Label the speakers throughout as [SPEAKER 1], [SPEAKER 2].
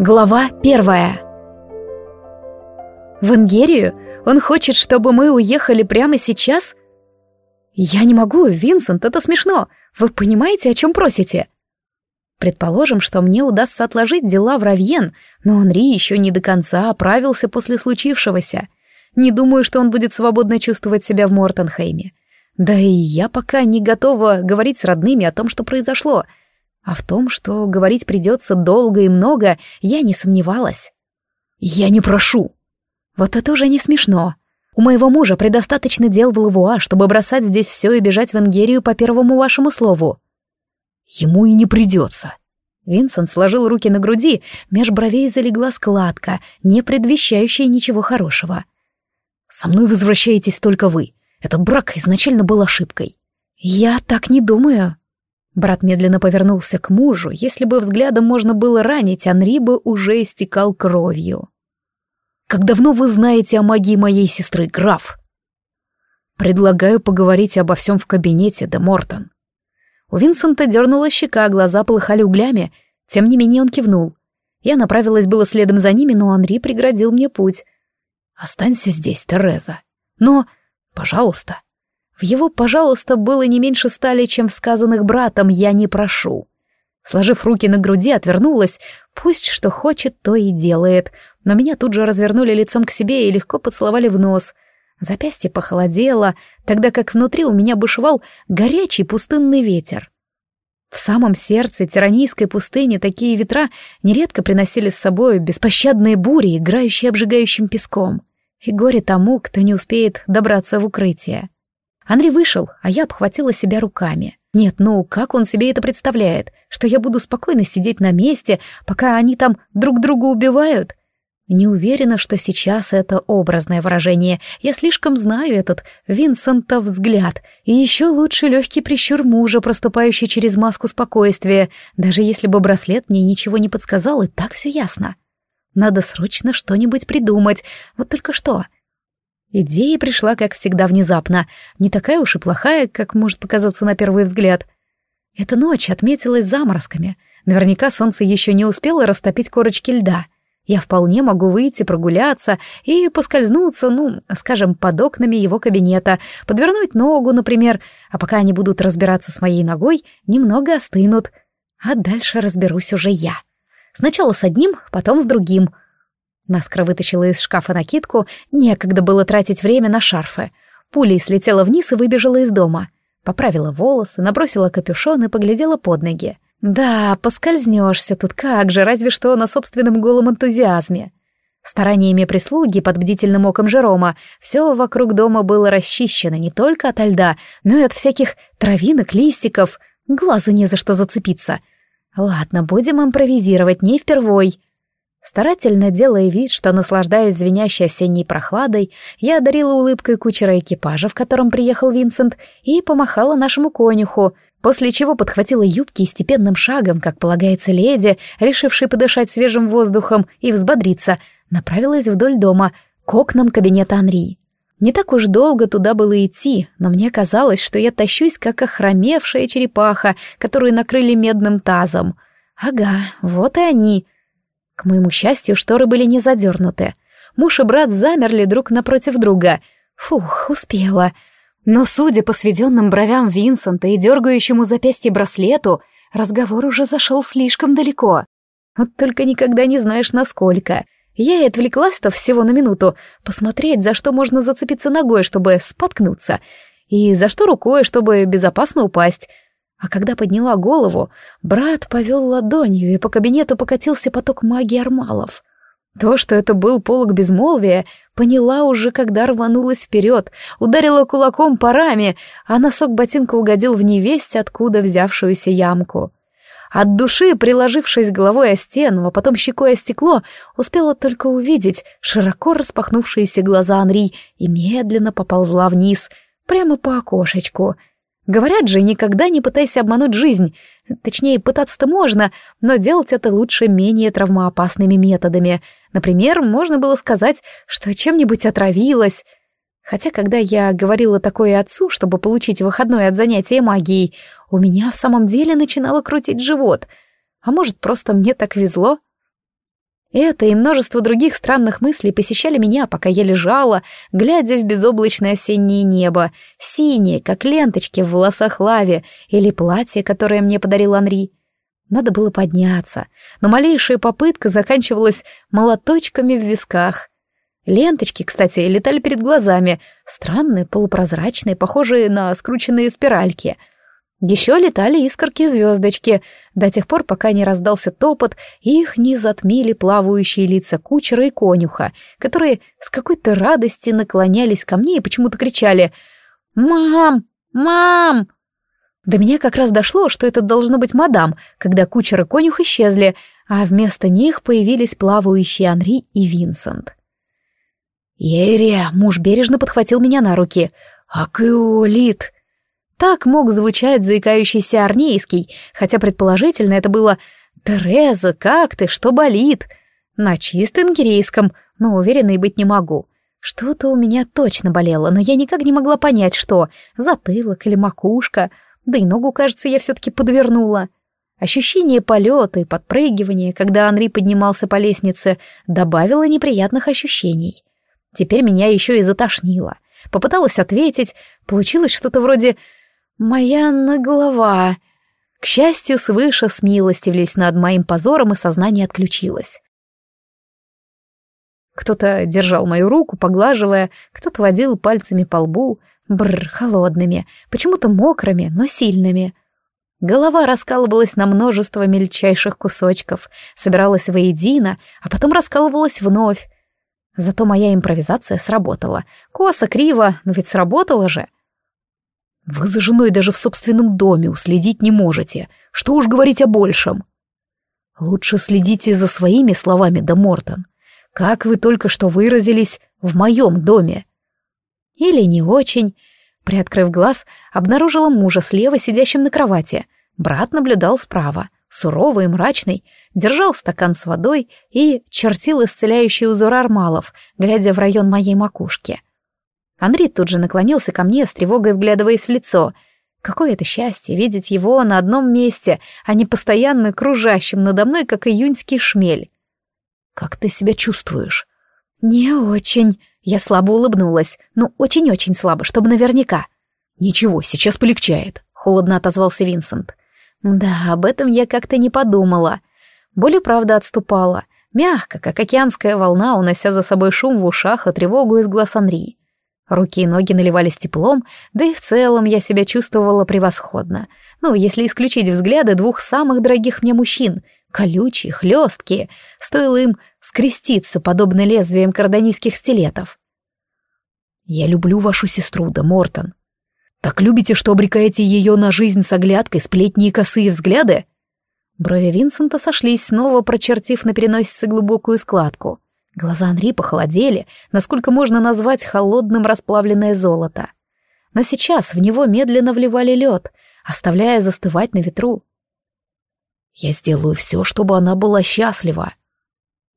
[SPEAKER 1] Глава первая. В Ингерию? Он хочет, чтобы мы уехали прямо сейчас? Я не могу, Винсент, это смешно. Вы понимаете, о чем просите? Предположим, что мне удастся отложить дела в Равьен, но Анри еще не до конца оправился после случившегося. Не думаю, что он будет свободно чувствовать себя в Мортенхейме. Да и я пока не готова говорить с родными о том, что произошло — а в том, что говорить придется долго и много, я не сомневалась. «Я не прошу!» Вот это уже не смешно. У моего мужа предостаточно дел в Лавуа, чтобы бросать здесь все и бежать в Ингерию по первому вашему слову. Ему и не придется. Винсент сложил руки на груди, меж бровей залегла складка, не предвещающая ничего хорошего. «Со мной возвращаетесь только вы. Этот брак изначально был ошибкой». «Я так не думаю», Брат медленно повернулся к мужу. Если бы взглядом можно было ранить, Анри бы уже истекал кровью. «Как давно вы знаете о магии моей сестры, граф?» «Предлагаю поговорить обо всем в кабинете, де Мортон». У Винсента дернула щека, глаза полыхали углями. Тем не менее он кивнул. Я направилась было следом за ними, но Анри преградил мне путь. «Останься здесь, Тереза. Но, пожалуйста, в его «пожалуйста» было не меньше стали, чем в сказанных братом «я не прошу». Сложив руки на груди, отвернулась. Пусть что хочет, то и делает. Но меня тут же развернули лицом к себе и легко поцеловали в нос. Запястье похолодело, тогда как внутри у меня бушевал горячий пустынный ветер. В самом сердце тиранийской пустыни такие ветра нередко приносили с собой беспощадные бури, играющие обжигающим песком. И горе тому, кто не успеет добраться в укрытие. Андрей вышел, а я обхватила себя руками. Нет, ну как он себе это представляет? Что я буду спокойно сидеть на месте, пока они там друг друга убивают? Не уверена, что сейчас это образное выражение. Я слишком знаю этот Винсентов взгляд. И еще лучше легкий прищур мужа, проступающий через маску спокойствия. Даже если бы браслет мне ничего не подсказал, и так все ясно. Надо срочно что-нибудь придумать. Вот только что. Идея пришла, как всегда, внезапно, не такая уж и плохая, как может показаться на первый взгляд. Эта ночь отметилась заморозками. Наверняка солнце еще не успело растопить корочки льда. Я вполне могу выйти прогуляться и поскользнуться, ну, скажем, под окнами его кабинета, подвернуть ногу, например, а пока они будут разбираться с моей ногой, немного остынут. А дальше разберусь уже я. Сначала с одним, потом с другим — Наскоро вытащила из шкафа накидку, некогда было тратить время на шарфы. Пулей слетела вниз и выбежала из дома. Поправила волосы, набросила капюшон и поглядела под ноги. Да, поскользнешься тут как же, разве что на собственном голом энтузиазме. Стараниями прислуги под бдительным оком Жерома все вокруг дома было расчищено не только от льда, но и от всяких травинок, листиков. Глазу не за что зацепиться. Ладно, будем импровизировать, не впервой. Старательно делая вид, что наслаждаюсь звенящей осенней прохладой, я одарила улыбкой кучера экипажа, в котором приехал Винсент, и помахала нашему конюху, после чего подхватила юбки и степенным шагом, как полагается леди, решившей подышать свежим воздухом и взбодриться, направилась вдоль дома, к окнам кабинета Анри. Не так уж долго туда было идти, но мне казалось, что я тащусь, как охромевшая черепаха, которую накрыли медным тазом. Ага, вот и они — к моему счастью, шторы были не задернуты. Муж и брат замерли друг напротив друга. Фух, успела. Но, судя по сведенным бровям Винсента и дергающему запястье браслету, разговор уже зашел слишком далеко. Вот только никогда не знаешь, насколько. Я и отвлеклась-то всего на минуту, посмотреть, за что можно зацепиться ногой, чтобы споткнуться, и за что рукой, чтобы безопасно упасть. А когда подняла голову, брат повел ладонью, и по кабинету покатился поток магии армалов. То, что это был полог безмолвия, поняла уже, когда рванулась вперед, ударила кулаком по раме, а носок ботинка угодил в невесть, откуда взявшуюся ямку. От души, приложившись головой о стену, а потом щекой о стекло, успела только увидеть широко распахнувшиеся глаза Анри и медленно поползла вниз, прямо по окошечку — Говорят же, никогда не пытайся обмануть жизнь. Точнее, пытаться-то можно, но делать это лучше менее травмоопасными методами. Например, можно было сказать, что чем-нибудь отравилась. Хотя, когда я говорила такое отцу, чтобы получить выходной от занятия магией, у меня в самом деле начинало крутить живот. А может, просто мне так везло? Это и множество других странных мыслей посещали меня, пока я лежала, глядя в безоблачное осеннее небо, синее, как ленточки в волосах лаве, или платье, которое мне подарил Анри. Надо было подняться, но малейшая попытка заканчивалась молоточками в висках. Ленточки, кстати, летали перед глазами, странные, полупрозрачные, похожие на скрученные спиральки — еще летали искорки-звездочки, до тех пор, пока не раздался топот, и их не затмили плавающие лица кучера и конюха, которые с какой-то радости наклонялись ко мне и почему-то кричали «Мам! Мам!». До меня как раз дошло, что это должно быть мадам, когда кучер и конюх исчезли, а вместо них появились плавающие Анри и Винсент. «Ерия!» — муж бережно подхватил меня на руки. «Акиолит!» Так мог звучать заикающийся арнейский, хотя предположительно это было «Тереза, как ты? Что болит?» На чистом кирейском, но уверенной быть не могу. Что-то у меня точно болело, но я никак не могла понять, что — затылок или макушка, да и ногу, кажется, я все-таки подвернула. Ощущение полета и подпрыгивания, когда Анри поднимался по лестнице, добавило неприятных ощущений. Теперь меня еще и затошнило. Попыталась ответить, получилось что-то вроде Моя на голова. К счастью, свыше смилостивились над моим позором, и сознание отключилось. Кто-то держал мою руку, поглаживая, кто-то водил пальцами по лбу, бррр, холодными, почему-то мокрыми, но сильными. Голова раскалывалась на множество мельчайших кусочков, собиралась воедино, а потом раскалывалась вновь. Зато моя импровизация сработала. Косо, криво, но ведь сработала же — вы за женой даже в собственном доме уследить не можете. Что уж говорить о большем. Лучше следите за своими словами, да Мортон. Как вы только что выразились в моем доме. Или не очень. Приоткрыв глаз, обнаружила мужа слева, сидящим на кровати. Брат наблюдал справа, суровый и мрачный, держал стакан с водой и чертил исцеляющий узор армалов, глядя в район моей макушки. — Андрей тут же наклонился ко мне, с тревогой вглядываясь в лицо. Какое это счастье видеть его на одном месте, а не постоянно кружащим надо мной, как июньский шмель. «Как ты себя чувствуешь?» «Не очень». Я слабо улыбнулась. Ну, очень-очень слабо, чтобы наверняка. «Ничего, сейчас полегчает», — холодно отозвался Винсент. «Да, об этом я как-то не подумала. Боль правда отступала. Мягко, как океанская волна, унося за собой шум в ушах и тревогу из глаз Анри. Руки и ноги наливались теплом, да и в целом я себя чувствовала превосходно. Ну, если исключить взгляды двух самых дорогих мне мужчин, колючие, хлесткие, стоило им скреститься, подобно лезвиям кардонийских стилетов. «Я люблю вашу сестру, да Мортон. Так любите, что обрекаете ее на жизнь с оглядкой, сплетни и косые взгляды?» Брови Винсента сошлись, снова прочертив на переносице глубокую складку — Глаза Анри похолодели, насколько можно назвать холодным расплавленное золото. Но сейчас в него медленно вливали лед, оставляя застывать на ветру. «Я сделаю все, чтобы она была счастлива.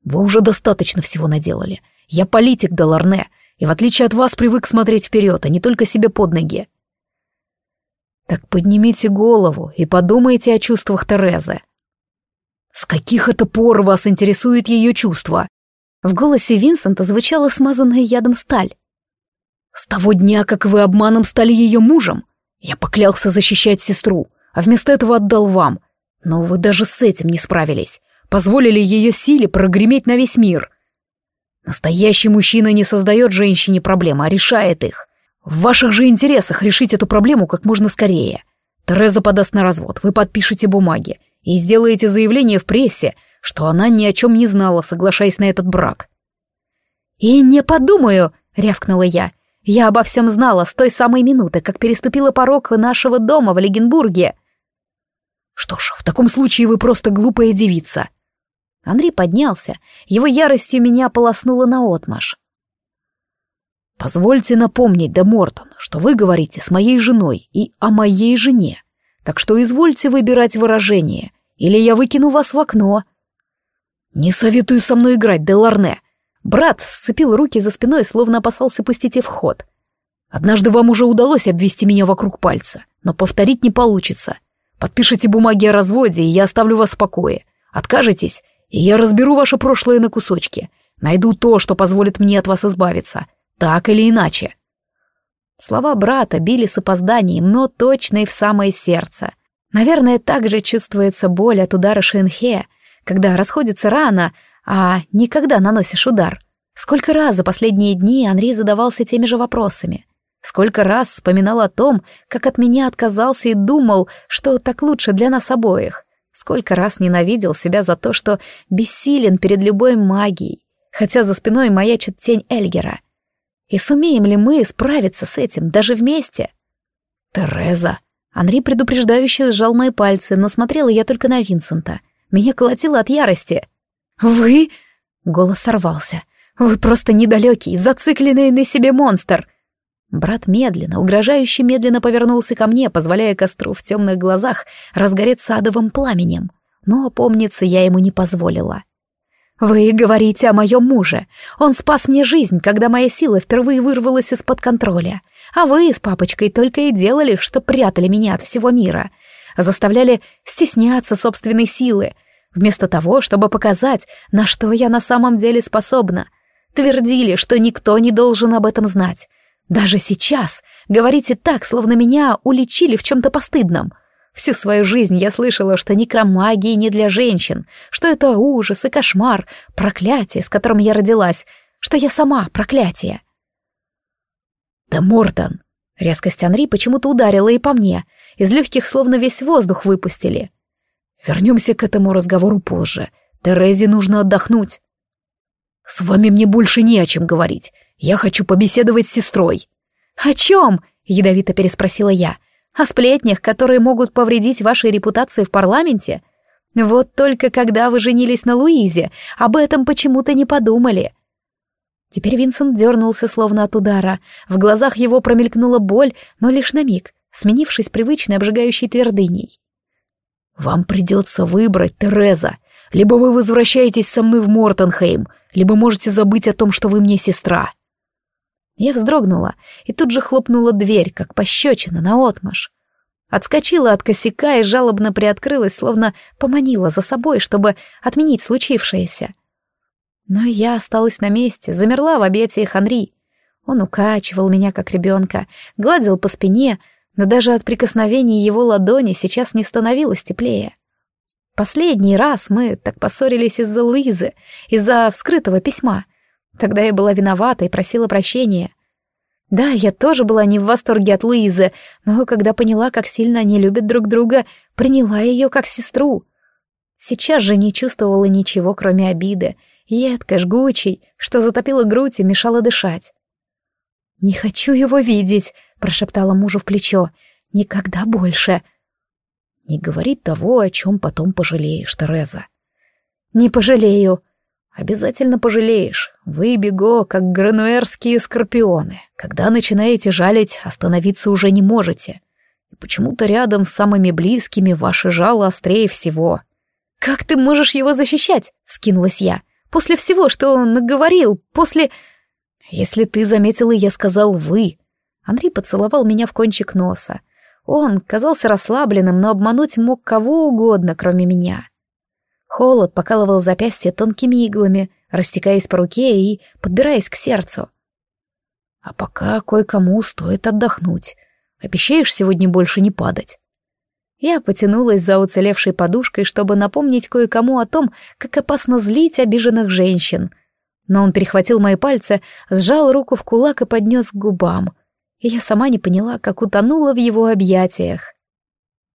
[SPEAKER 1] Вы уже достаточно всего наделали. Я политик, Деларне, и в отличие от вас привык смотреть вперед, а не только себе под ноги. Так поднимите голову и подумайте о чувствах Терезы. С каких это пор вас интересует ее чувства? В голосе Винсента звучала смазанная ядом сталь. «С того дня, как вы обманом стали ее мужем, я поклялся защищать сестру, а вместо этого отдал вам. Но вы даже с этим не справились, позволили ее силе прогреметь на весь мир. Настоящий мужчина не создает женщине проблемы, а решает их. В ваших же интересах решить эту проблему как можно скорее. Тереза подаст на развод, вы подпишете бумаги и сделаете заявление в прессе, что она ни о чем не знала, соглашаясь на этот брак. «И не подумаю!» — рявкнула я. «Я обо всем знала с той самой минуты, как переступила порог нашего дома в Легенбурге». «Что ж, в таком случае вы просто глупая девица». Андрей поднялся, его яростью меня полоснуло наотмашь. «Позвольте напомнить, де Мортон, что вы говорите с моей женой и о моей жене, так что извольте выбирать выражение, или я выкину вас в окно». «Не советую со мной играть, Деларне!» Брат сцепил руки за спиной, словно опасался пустить и в ход. «Однажды вам уже удалось обвести меня вокруг пальца, но повторить не получится. Подпишите бумаги о разводе, и я оставлю вас в покое. Откажетесь,
[SPEAKER 2] И я разберу ваше прошлое на кусочки. Найду то, что позволит мне от вас избавиться. Так или иначе.
[SPEAKER 1] Слова брата били с опозданием, но точно и в самое сердце. Наверное, так же чувствуется боль от удара Шинхе, когда расходится рана, а никогда наносишь удар. Сколько раз за последние дни Анри задавался теми же вопросами. Сколько раз вспоминал о том, как от меня отказался и думал, что так лучше для нас обоих. Сколько раз ненавидел себя за то, что бессилен перед любой магией, хотя за спиной маячит тень Эльгера. И сумеем ли мы справиться с этим, даже вместе?
[SPEAKER 2] Тереза.
[SPEAKER 1] Анри предупреждающе сжал мои пальцы, но смотрела я только на Винсента. Меня колотило от ярости. «Вы...» — голос сорвался. «Вы просто недалекий, зацикленный на себе монстр!» Брат медленно, угрожающе медленно повернулся ко мне, позволяя костру в темных глазах разгореться адовым пламенем. Но опомниться я ему не позволила. «Вы говорите о моем муже. Он спас мне жизнь, когда моя сила впервые вырвалась из-под контроля. А вы с папочкой только и делали, что прятали меня от всего мира. Заставляли стесняться собственной силы, вместо того, чтобы показать, на что я на самом деле способна. Твердили, что никто не должен об этом знать. Даже сейчас говорите так, словно меня уличили в чем-то постыдном — Всю свою жизнь я слышала, что некромагия не для женщин, что это ужас и кошмар, проклятие, с которым я родилась, что я сама проклятие.
[SPEAKER 2] «Да, Мортон!» Резкость Анри почему-то ударила и по мне. Из легких словно весь воздух выпустили. «Вернемся к этому разговору позже. Терезе нужно отдохнуть». «С вами мне больше не о чем говорить. Я хочу побеседовать с сестрой».
[SPEAKER 1] «О чем?» — ядовито переспросила я. О сплетнях, которые могут повредить вашей репутации в парламенте? Вот только когда вы женились на Луизе, об этом почему-то не подумали. Теперь Винсент дернулся словно от удара. В глазах его промелькнула боль, но лишь на миг, сменившись привычной обжигающей твердыней.
[SPEAKER 2] «Вам придется выбрать, Тереза. Либо вы возвращаетесь со мной в Мортенхейм, либо можете забыть о том, что вы мне сестра».
[SPEAKER 1] Я вздрогнула и тут же хлопнула дверь, как пощечина, наотмашь. Отскочила от косяка и жалобно приоткрылась, словно поманила за собой, чтобы отменить случившееся. Но я осталась на месте, замерла в объятиях Анри. Он укачивал меня, как ребенка, гладил по спине, но даже от прикосновений его ладони сейчас не становилось теплее. Последний раз мы так поссорились из-за Луизы, из-за вскрытого письма — Тогда я была виновата и просила прощения. Да, я тоже была не в восторге от Луизы, но когда поняла, как сильно они любят друг друга, приняла ее как сестру. Сейчас же не чувствовала ничего, кроме обиды, едкой, жгучей, что затопила грудь и мешала дышать. «Не хочу его видеть», — прошептала мужу в плечо. «Никогда больше».
[SPEAKER 2] «Не говори того, о чем потом пожалеешь, Тереза».
[SPEAKER 1] «Не пожалею»,
[SPEAKER 2] Обязательно пожалеешь. Вы, Бего, как грануэрские скорпионы. Когда начинаете жалить, остановиться уже не можете. И почему-то рядом с самыми близкими ваше жало острее всего.
[SPEAKER 1] «Как ты можешь его защищать?» — вскинулась я. «После всего, что он наговорил, после...»
[SPEAKER 2] «Если ты заметила, я сказал «вы». Андрей поцеловал меня в кончик носа. Он казался расслабленным, но обмануть мог кого угодно, кроме меня. Холод покалывал запястье тонкими иглами, растекаясь по руке и подбираясь к сердцу. А пока кое-кому стоит отдохнуть. Обещаешь сегодня больше не падать?
[SPEAKER 1] Я потянулась за уцелевшей подушкой, чтобы напомнить кое-кому о том, как опасно злить обиженных женщин. Но он перехватил мои пальцы, сжал руку в кулак и поднес к губам. И я сама не поняла, как утонула в его объятиях.